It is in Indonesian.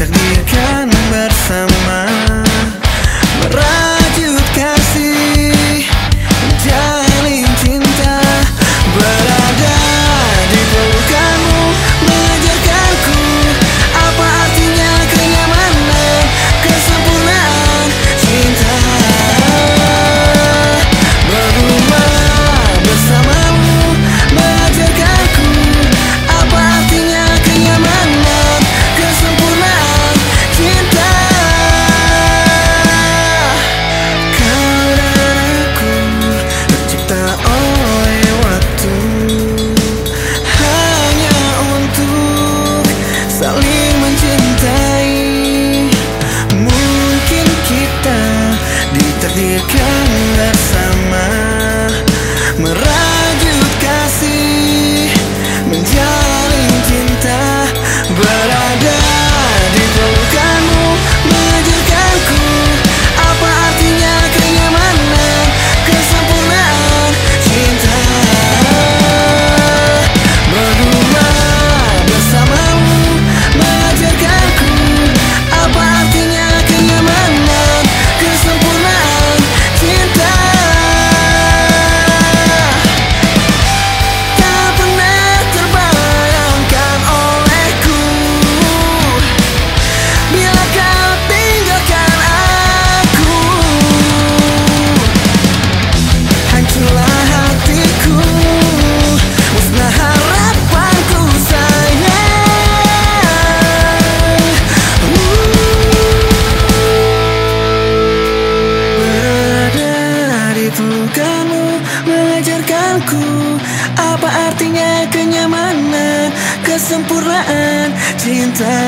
ditakdirkan bersama. Merah again Apa artinya kenyamanan Kesempurnaan cinta?